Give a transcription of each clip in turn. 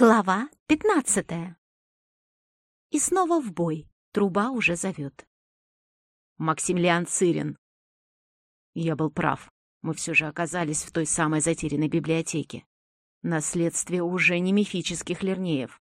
Глава пятнадцатая. И снова в бой. Труба уже зовет. Максимилиан Цирин. Я был прав. Мы все же оказались в той самой затерянной библиотеке. Наследствие уже не мифических лернеев.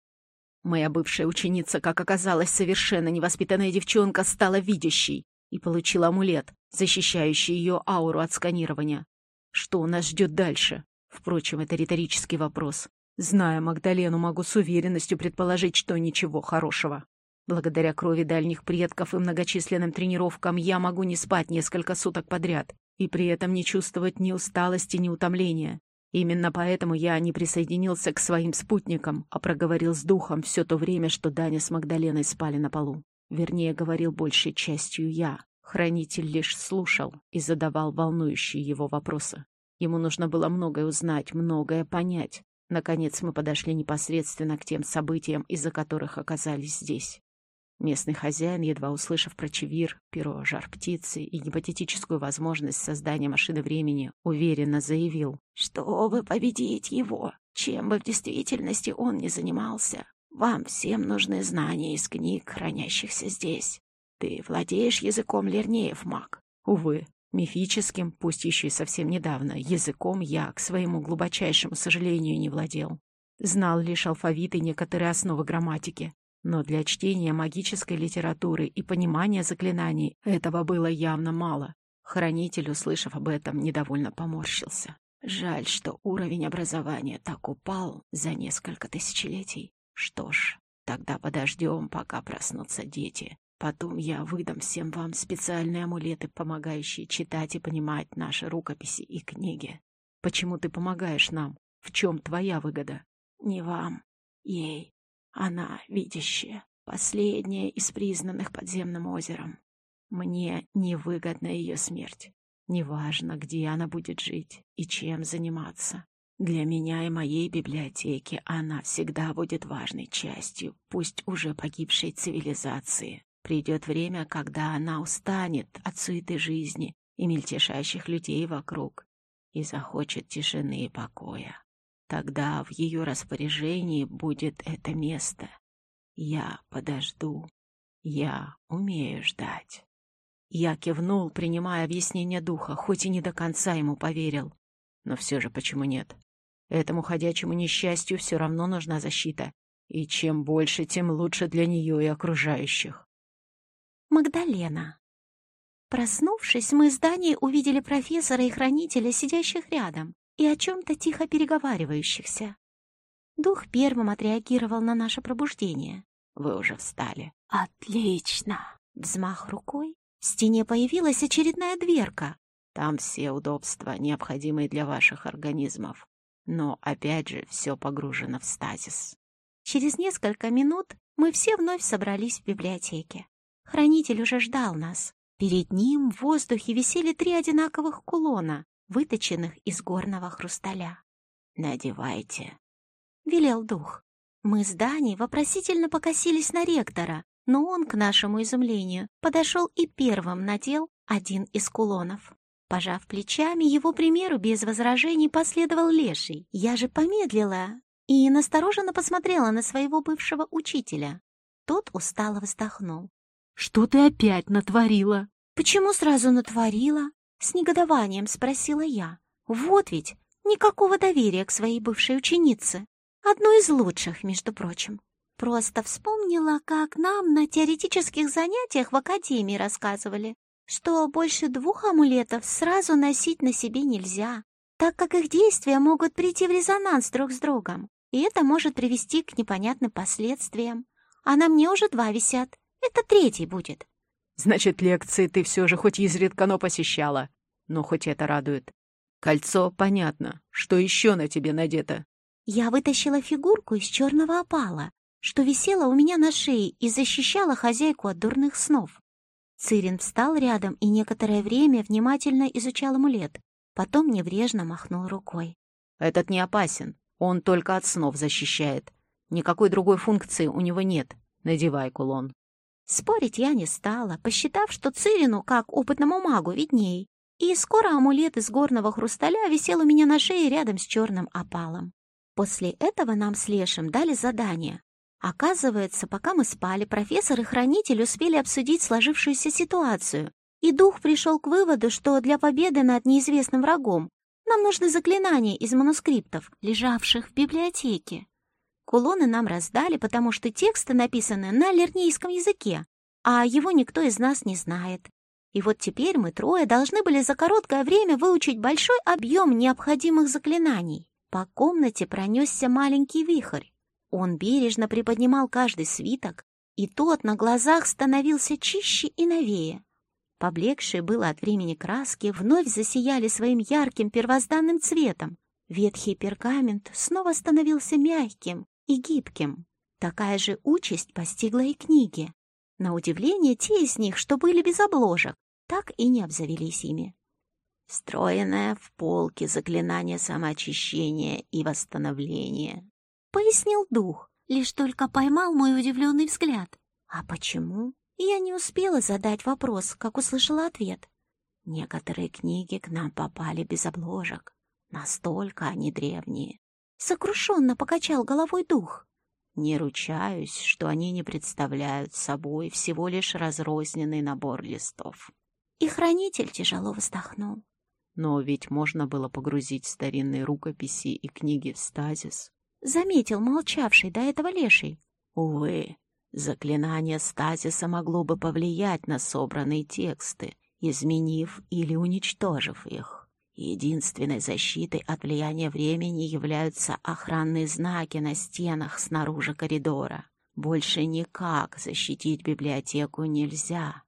Моя бывшая ученица, как оказалось, совершенно невоспитанная девчонка, стала видящей и получила амулет, защищающий ее ауру от сканирования. Что нас ждет дальше? Впрочем, это риторический вопрос. Зная Магдалену, могу с уверенностью предположить, что ничего хорошего. Благодаря крови дальних предков и многочисленным тренировкам я могу не спать несколько суток подряд и при этом не чувствовать ни усталости, ни утомления. Именно поэтому я не присоединился к своим спутникам, а проговорил с духом все то время, что Даня с Магдаленой спали на полу. Вернее, говорил большей частью я. Хранитель лишь слушал и задавал волнующие его вопросы. Ему нужно было многое узнать, многое понять, Наконец мы подошли непосредственно к тем событиям, из-за которых оказались здесь. Местный хозяин, едва услышав про Чевир, перо жар птицы и гипотетическую возможность создания машины времени, уверенно заявил, «Чтобы победить его, чем бы в действительности он ни занимался, вам всем нужны знания из книг, хранящихся здесь. Ты владеешь языком лернеев, маг?» «Увы, Мифическим, пусть еще и совсем недавно, языком я, к своему глубочайшему сожалению, не владел. Знал лишь алфавит и некоторые основы грамматики. Но для чтения магической литературы и понимания заклинаний этого было явно мало. Хранитель, услышав об этом, недовольно поморщился. Жаль, что уровень образования так упал за несколько тысячелетий. Что ж, тогда подождем, пока проснутся дети, Потом я выдам всем вам специальные амулеты, помогающие читать и понимать наши рукописи и книги. Почему ты помогаешь нам? В чем твоя выгода? Не вам, ей. Она видящая, последняя из признанных подземным озером. Мне невыгодна ее смерть. Неважно, где она будет жить и чем заниматься. Для меня и моей библиотеки она всегда будет важной частью, пусть уже погибшей цивилизации. Придет время, когда она устанет от суеты жизни и мельтешащих людей вокруг и захочет тишины и покоя. Тогда в ее распоряжении будет это место. Я подожду. Я умею ждать. Я кивнул, принимая объяснение духа, хоть и не до конца ему поверил. Но все же почему нет? Этому ходячему несчастью все равно нужна защита. И чем больше, тем лучше для нее и окружающих. Магдалена. Проснувшись, мы с Даней увидели профессора и хранителя, сидящих рядом, и о чем-то тихо переговаривающихся. Дух первым отреагировал на наше пробуждение. «Вы уже встали». «Отлично!» Взмах рукой. В стене появилась очередная дверка. «Там все удобства, необходимые для ваших организмов. Но, опять же, все погружено в стазис». Через несколько минут мы все вновь собрались в библиотеке. Хранитель уже ждал нас. Перед ним в воздухе висели три одинаковых кулона, выточенных из горного хрусталя. «Надевайте», — велел дух. Мы с Даней вопросительно покосились на ректора, но он, к нашему изумлению, подошел и первым надел один из кулонов. Пожав плечами, его примеру без возражений последовал леший. Я же помедлила и настороженно посмотрела на своего бывшего учителя. Тот устало вздохнул. «Что ты опять натворила?» «Почему сразу натворила?» — с негодованием спросила я. «Вот ведь никакого доверия к своей бывшей ученице. Одной из лучших, между прочим. Просто вспомнила, как нам на теоретических занятиях в академии рассказывали, что больше двух амулетов сразу носить на себе нельзя, так как их действия могут прийти в резонанс друг с другом, и это может привести к непонятным последствиям. А на мне уже два висят, это третий будет. Значит, лекции ты все же хоть изредка, но посещала. Но хоть это радует. Кольцо, понятно. Что еще на тебе надето? Я вытащила фигурку из черного опала, что висела у меня на шее и защищала хозяйку от дурных снов. Цирин встал рядом и некоторое время внимательно изучал амулет, потом небрежно махнул рукой. «Этот не опасен, он только от снов защищает. Никакой другой функции у него нет. Надевай кулон». Спорить я не стала, посчитав, что Цирину, как опытному магу, видней. И скоро амулет из горного хрусталя висел у меня на шее рядом с черным опалом. После этого нам с Лешем дали задание. Оказывается, пока мы спали, профессор и хранитель успели обсудить сложившуюся ситуацию, и дух пришел к выводу, что для победы над неизвестным врагом нам нужны заклинания из манускриптов, лежавших в библиотеке. Кулоны нам раздали, потому что тексты написаны на лернейском языке, а его никто из нас не знает. И вот теперь мы трое должны были за короткое время выучить большой объем необходимых заклинаний. По комнате пронесся маленький вихрь. Он бережно приподнимал каждый свиток, и тот на глазах становился чище и новее. Поблекшие было от времени краски вновь засияли своим ярким первозданным цветом. Ветхий пергамент снова становился мягким и гибким. Такая же участь постигла и книги. На удивление, те из них, что были без обложек, так и не обзавелись ими. Встроенное в полки заклинание самоочищения и восстановления, — пояснил дух, лишь только поймал мой удивленный взгляд. А почему? Я не успела задать вопрос, как услышала ответ. Некоторые книги к нам попали без обложек. Настолько они древние. Сокрушенно покачал головой дух. Не ручаюсь, что они не представляют собой всего лишь разрозненный набор листов. И хранитель тяжело вздохнул. Но ведь можно было погрузить старинные рукописи и книги в стазис. Заметил молчавший до этого леший. Увы, Заклинание стазиса могло бы повлиять на собранные тексты, изменив или уничтожив их. Единственной защитой от влияния времени являются охранные знаки на стенах снаружи коридора. Больше никак защитить библиотеку нельзя.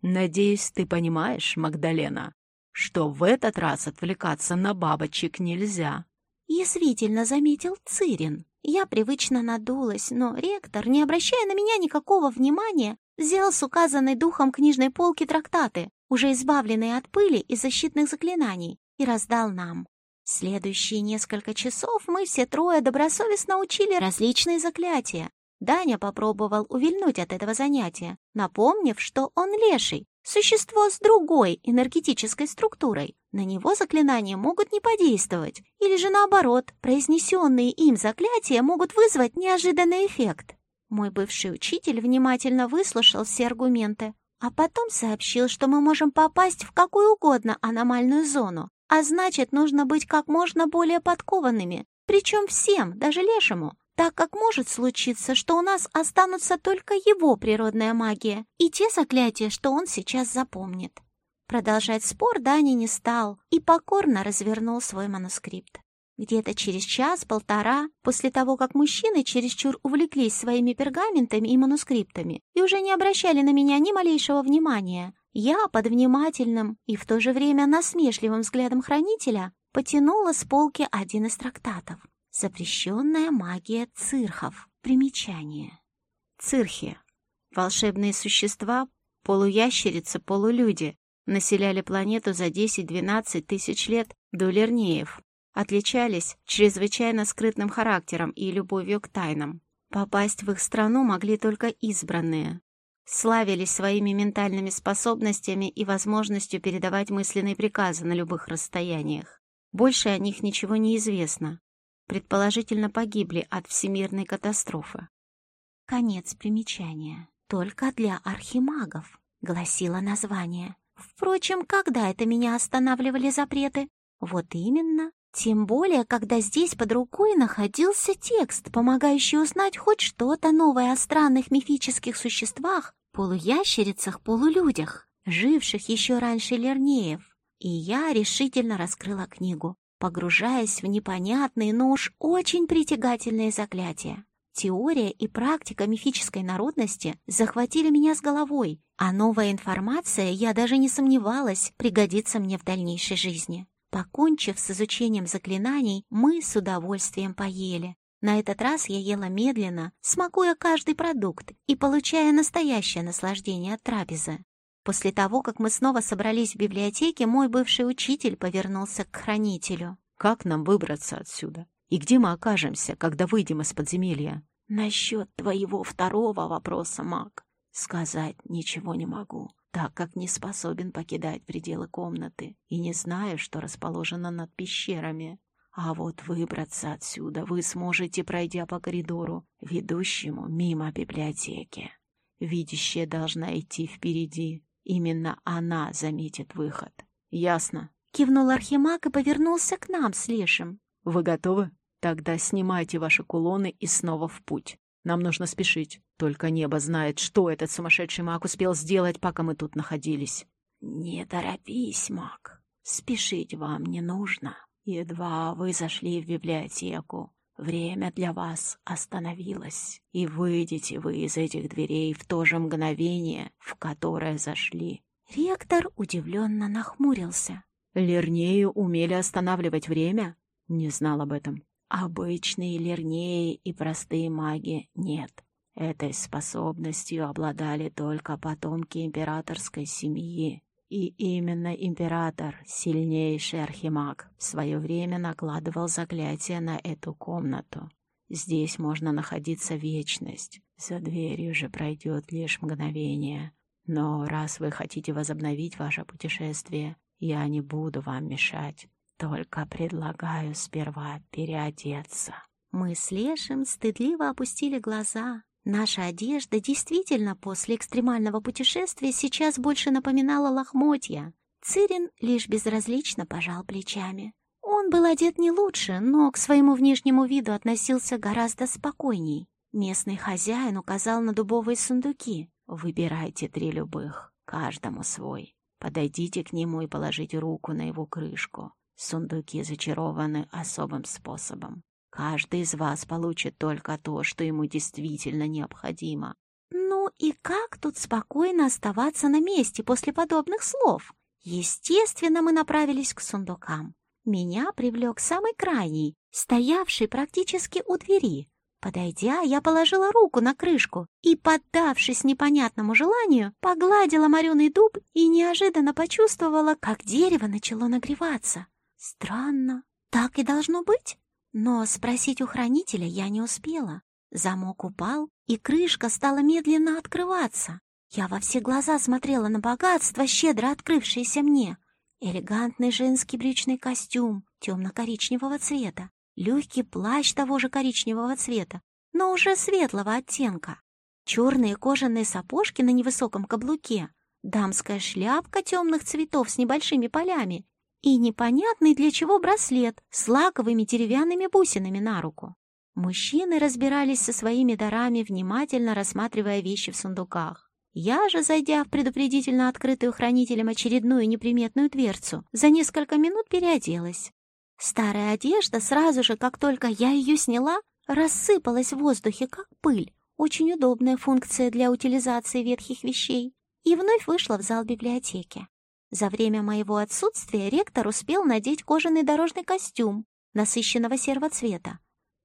Надеюсь, ты понимаешь, Магдалена, что в этот раз отвлекаться на бабочек нельзя. Язвительно заметил Цирин. Я привычно надулась, но ректор, не обращая на меня никакого внимания, взял с указанной духом книжной полки трактаты, уже избавленные от пыли и защитных заклинаний, и раздал нам. Следующие несколько часов мы все трое добросовестно учили различные заклятия. Даня попробовал увильнуть от этого занятия, напомнив, что он леший, Существо с другой энергетической структурой. На него заклинания могут не подействовать, или же наоборот, произнесенные им заклятия могут вызвать неожиданный эффект. Мой бывший учитель внимательно выслушал все аргументы, а потом сообщил, что мы можем попасть в какую угодно аномальную зону, а значит, нужно быть как можно более подкованными, причем всем, даже лешему, так как может случиться, что у нас останутся только его природная магия и те заклятия, что он сейчас запомнит. Продолжать спор Дани не стал и покорно развернул свой манускрипт. Где-то через час-полтора, после того, как мужчины чересчур увлеклись своими пергаментами и манускриптами и уже не обращали на меня ни малейшего внимания, я под внимательным и в то же время насмешливым взглядом хранителя потянула с полки один из трактатов. Запрещенная магия цирхов. Примечание. Цирхи. Волшебные существа, полуящерицы, полулюди, населяли планету за 10-12 тысяч лет до Лернеев. Отличались чрезвычайно скрытным характером и любовью к тайнам. Попасть в их страну могли только избранные. Славились своими ментальными способностями и возможностью передавать мысленные приказы на любых расстояниях. Больше о них ничего не известно предположительно погибли от всемирной катастрофы. Конец примечания. Только для архимагов, гласило название. Впрочем, когда это меня останавливали запреты? Вот именно. Тем более, когда здесь под рукой находился текст, помогающий узнать хоть что-то новое о странных мифических существах, полуящерицах, полулюдях, живших еще раньше Лернеев. И я решительно раскрыла книгу погружаясь в непонятные, но уж очень притягательные заклятия. Теория и практика мифической народности захватили меня с головой, а новая информация, я даже не сомневалась, пригодится мне в дальнейшей жизни. Покончив с изучением заклинаний, мы с удовольствием поели. На этот раз я ела медленно, смакуя каждый продукт и получая настоящее наслаждение от трапезы. После того, как мы снова собрались в библиотеке, мой бывший учитель повернулся к хранителю. «Как нам выбраться отсюда? И где мы окажемся, когда выйдем из подземелья?» «Насчет твоего второго вопроса, маг, сказать ничего не могу, так как не способен покидать пределы комнаты и не знаю, что расположено над пещерами. А вот выбраться отсюда вы сможете, пройдя по коридору, ведущему мимо библиотеки. Видящая должна идти впереди. Именно она заметит выход. Ясно? Кивнул Архимаг и повернулся к нам с Лешим. Вы готовы? Тогда снимайте ваши кулоны и снова в путь. Нам нужно спешить. Только небо знает, что этот сумасшедший маг успел сделать, пока мы тут находились. Не торопись, маг. Спешить вам не нужно. Едва вы зашли в библиотеку, время для вас остановилось, и выйдете вы из этих дверей в то же мгновение, в которое зашли. Ректор удивленно нахмурился. Лернею умели останавливать время? Не знал об этом. Обычные лернеи и простые маги нет. Этой способностью обладали только потомки императорской семьи. И именно император, сильнейший архимаг, в свое время накладывал заклятие на эту комнату. Здесь можно находиться вечность, за дверью же пройдет лишь мгновение. Но раз вы хотите возобновить ваше путешествие, я не буду вам мешать. Только предлагаю сперва переодеться. Мы с Лешим стыдливо опустили глаза. Наша одежда действительно после экстремального путешествия сейчас больше напоминала лохмотья. Цирин лишь безразлично пожал плечами. Он был одет не лучше, но к своему внешнему виду относился гораздо спокойней. Местный хозяин указал на дубовые сундуки. «Выбирайте три любых, каждому свой. Подойдите к нему и положите руку на его крышку. Сундуки зачарованы особым способом. Каждый из вас получит только то, что ему действительно необходимо. Ну и как тут спокойно оставаться на месте после подобных слов? Естественно, мы направились к сундукам. Меня привлек самый крайний, стоявший практически у двери. Подойдя, я положила руку на крышку и, поддавшись непонятному желанию, погладила мореный дуб и неожиданно почувствовала, как дерево начало нагреваться. Странно, так и должно быть? Но спросить у хранителя я не успела. Замок упал, и крышка стала медленно открываться. Я во все глаза смотрела на богатство, щедро открывшееся мне. Элегантный женский брючный костюм темно-коричневого цвета, легкий плащ того же коричневого цвета, но уже светлого оттенка, черные кожаные сапожки на невысоком каблуке, дамская шляпка темных цветов с небольшими полями и непонятный для чего браслет с лаковыми деревянными бусинами на руку. Мужчины разбирались со своими дарами, внимательно рассматривая вещи в сундуках. Я же, зайдя в предупредительно открытую хранителем очередную неприметную дверцу, за несколько минут переоделась. Старая одежда сразу же, как только я ее сняла, рассыпалась в воздухе, как пыль. Очень удобная функция для утилизации ветхих вещей. И вновь вышла в зал библиотеки. За время моего отсутствия ректор успел надеть кожаный дорожный костюм насыщенного серого цвета.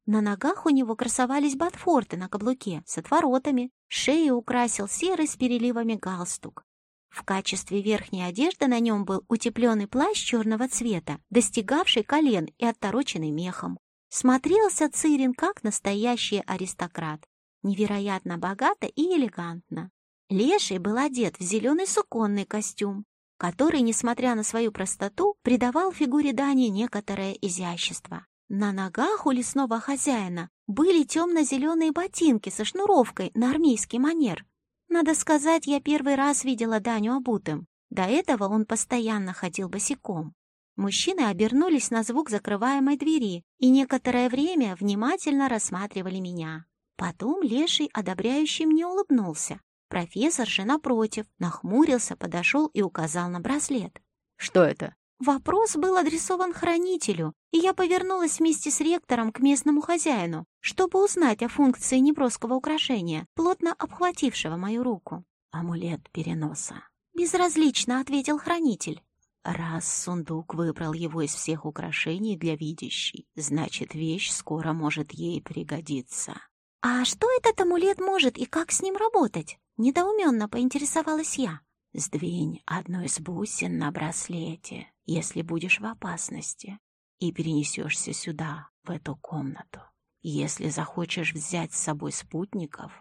На ногах у него красовались ботфорты на каблуке с отворотами, шею украсил серый с переливами галстук. В качестве верхней одежды на нем был утепленный плащ черного цвета, достигавший колен и оттороченный мехом. Смотрелся Цирин как настоящий аристократ, невероятно богато и элегантно. Леший был одет в зеленый суконный костюм, который, несмотря на свою простоту, придавал фигуре Дани некоторое изящество. На ногах у лесного хозяина были темно-зеленые ботинки со шнуровкой на армейский манер. Надо сказать, я первый раз видела Даню обутым. До этого он постоянно ходил босиком. Мужчины обернулись на звук закрываемой двери и некоторое время внимательно рассматривали меня. Потом Леший одобряющий мне улыбнулся, Профессор же, напротив, нахмурился, подошел и указал на браслет. «Что это?» Вопрос был адресован хранителю, и я повернулась вместе с ректором к местному хозяину, чтобы узнать о функции неброского украшения, плотно обхватившего мою руку. «Амулет переноса», — безразлично ответил хранитель. «Раз сундук выбрал его из всех украшений для видящей, значит, вещь скоро может ей пригодиться». «А что этот амулет может и как с ним работать?» Недоуменно поинтересовалась я. «Сдвинь одну из бусин на браслете, если будешь в опасности, и перенесешься сюда, в эту комнату. Если захочешь взять с собой спутников,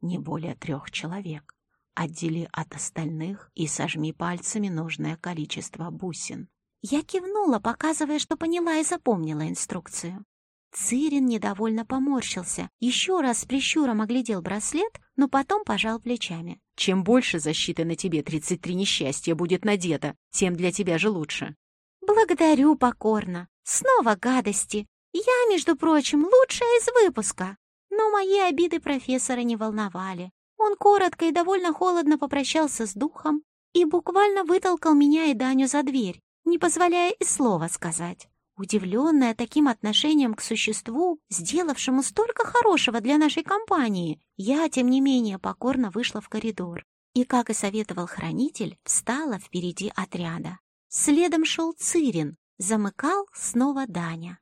не более трех человек, отдели от остальных и сожми пальцами нужное количество бусин. Я кивнула, показывая, что поняла и запомнила инструкцию. Цирин недовольно поморщился, еще раз с прищуром оглядел браслет, но потом пожал плечами. «Чем больше защиты на тебе 33 несчастья будет надето, тем для тебя же лучше». «Благодарю покорно. Снова гадости. Я, между прочим, лучшая из выпуска». Но мои обиды профессора не волновали. Он коротко и довольно холодно попрощался с духом и буквально вытолкал меня и Даню за дверь, не позволяя и слова сказать. Удивленная таким отношением к существу, сделавшему столько хорошего для нашей компании, я, тем не менее, покорно вышла в коридор и, как и советовал хранитель, встала впереди отряда. Следом шел Цирин, замыкал снова Даня.